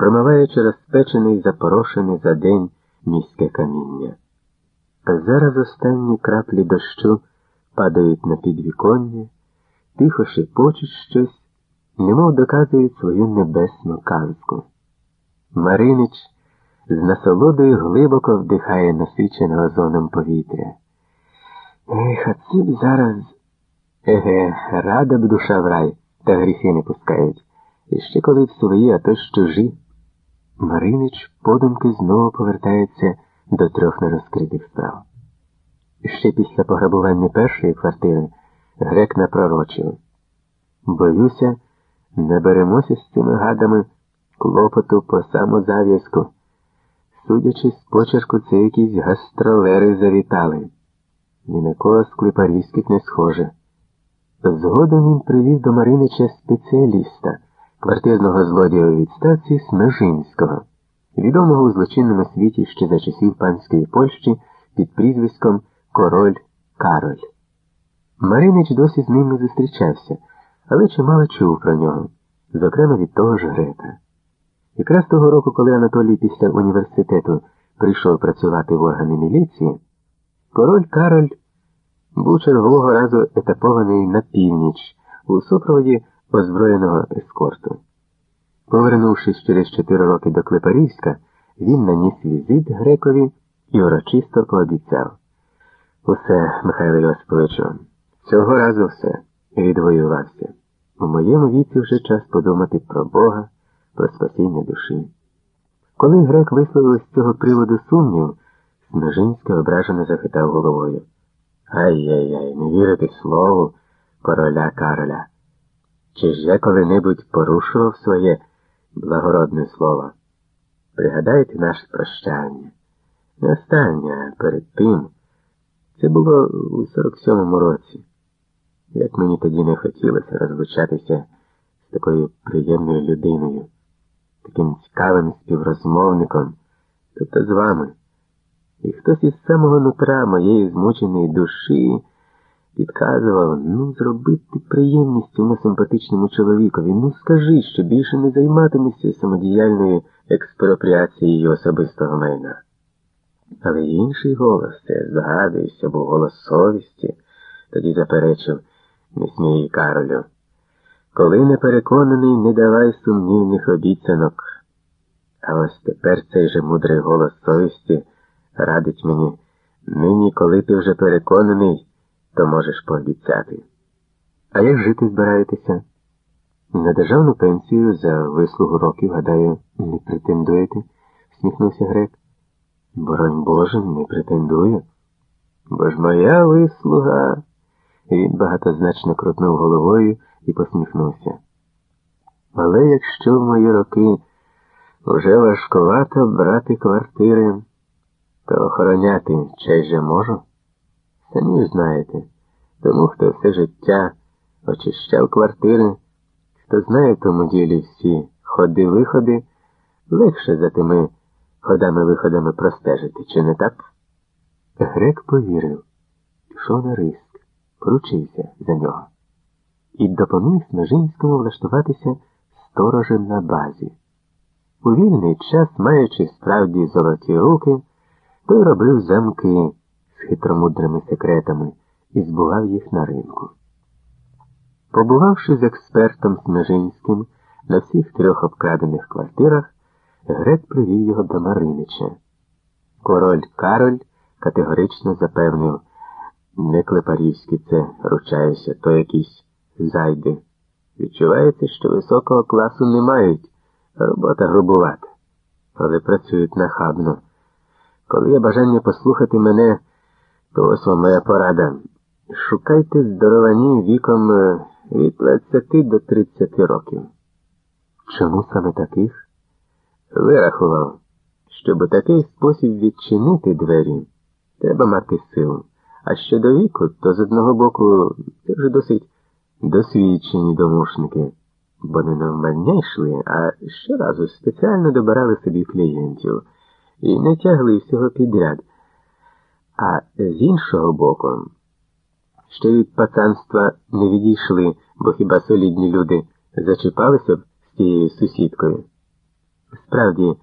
промиваючи розпечений запорошений за день міське каміння. Зараз останні краплі дощу падають на підвіконня, тихо шепочуть щось, немов доказують свою небесну казку. Маринич з насолодою глибоко вдихає насичене озоном повітря. Ех, а це б зараз. Еге, рада б душа в рай, та гріхи не пускають. І ще коли в свої, а то ж чужі. Маринич подумки знову повертається до трьох нерозкритих справ. Ще після пограбування першої квартири грек напророчив. Боюся, не беремося з цими гадами клопоту по самозав'язку. Судячи з почерку, це якісь гастролери завітали. Ні на кого з не схоже. Згодом він привів до Маринича спеціаліста, квартирного злодія у відставці Смежинського, відомого у злочинному світі ще за часів панської Польщі під прізвиськом Король Кароль. Маринич досі з ним не зустрічався, але чимало чув про нього, зокрема від того ж грека. Якраз того року, коли Анатолій після університету прийшов працювати в органи міліції, король Кароль був чергового разу етапований на північ у супроводі озброєного ескорту. Повернувшись через чотири роки до Клепарівська, він наніс візит грекові і урочисто пообіцяв. Усе, Михайло Йосиповичу, цього разу все відвоювався. У моєму віці вже час подумати про Бога, про спасіння душі. Коли грек висловив з цього приводу сумнів, Снежинський ображено захитав головою. Ай-яй-яй, не вірити слову короля Кароля. Чи ж я коли-небудь порушував своє благородне слово? Пригадайте наше прощання. Не останнє, а перед тим. Це було у 47-му році. Як мені тоді не хотілося розлучатися з такою приємною людиною, таким цікавим співрозмовником, тобто з вами. І хтось із самого нутра моєї змученої душі підказував, ну, зробити приємність цьому симпатичному чоловікові, ну скажи, що більше не займатимешся самодіяльною експропріацією особистого майна. Але інший голос, це згадується, був голос совісті, тоді заперечив, не смій, Каролю. Коли не переконаний, не давай сумнівних обіцянок. А ось тепер цей же мудрий голос совісті радить мені, нині, коли ти вже переконаний, то можеш пообіцяти. А як жити збираєтеся? На державну пенсію за вислугу років, гадаю, не претендуєте, всміхнувся грек. Боронь Боже, не претендую. Бо ж моя вислуга. Він багатозначно крутнув головою і посміхнувся. Але якщо в мої роки вже важковато брати квартири, то охороняти чай же можу? Самі знаєте, тому хто все життя очищав квартири, хто знає в тому ділі всі ходи-виходи, легше за тими ходами-виходами простежити, чи не так? Грек повірив, пішов на риск, поручився за нього і допоміг Снежинському влаштуватися сторожем на базі. У вільний час, маючи справді золоті руки, той робив замки з хитромудрими секретами і збував їх на ринку. Побувавши з експертом Снежинським на всіх трьох обкрадених квартирах, Грек привів його до Маринича. Король Кароль категорично запевнив, не клепарівський це, ручаюся, то якісь зайди. Відчувається, що високого класу не мають, робота грубувата, але працюють нахабно. Коли є бажання послухати мене, то ось вам моя порада. Шукайте здоровані віком е, від 20 до 30 років. Чому саме таких? Вирахував, щоб у такий спосіб відчинити двері, треба мати силу. А щодо віку, то з одного боку це вже досить досвідчені домушники, бо не навмання йшли, а щоразу спеціально добирали собі клієнтів і не тягли всього підряд. А з іншого боку, ще від пацанства не відійшли, бо хіба солідні люди зачіпалися б з тією сусідкою. Справді,